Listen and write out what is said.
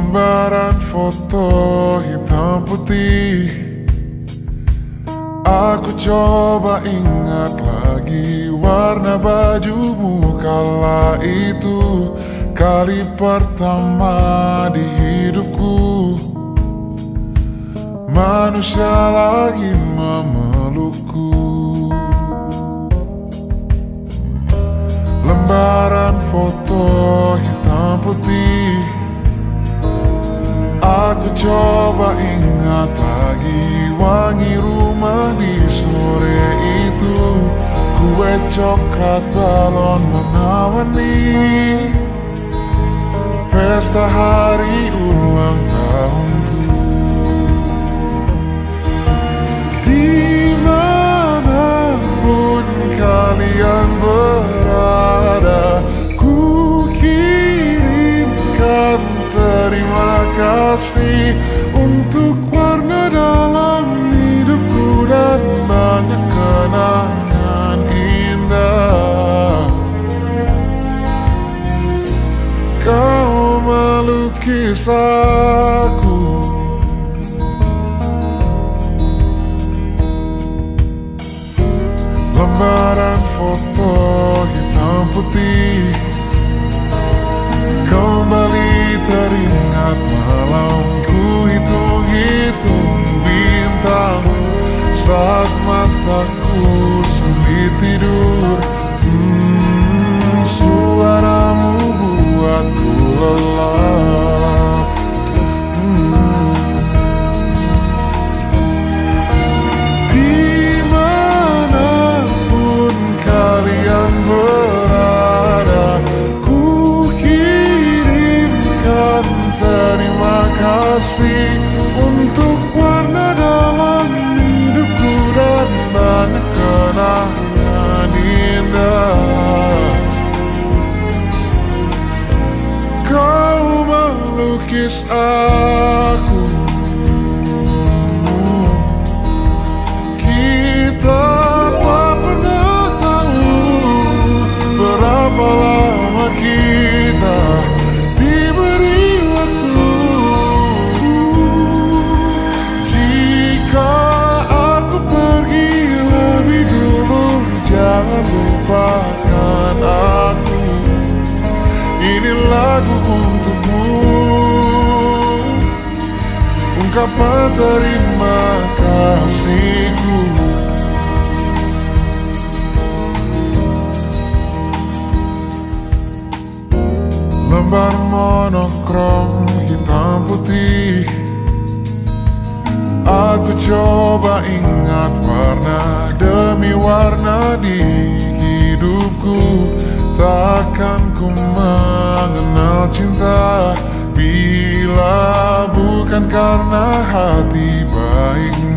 Lembaran foto hitam putih. Aku coba ingat lagi warna bajumu kala itu. Kali pertama di hidupku. Manusia lagi memelukku. Lembaran foto coklat balon warna-warni Pesta hari ulang tahunku. Di mana pun kalian berada Ku kirimkan terima kasih melukis aku Lembaran foto hitam putih. Kembali teringat malamku hitung-hitung bintang Saat mataku kasih Untuk warna dalam hidupku Dan banyak kenangan indah. Kau melukis aku lagu untukmu. Ungkapan terima kasihku Lembar monokrom hitam putih. Aku coba ingat warna demi warna di hidupku. Takkan ku cinta Bila bukan karena hati baikmu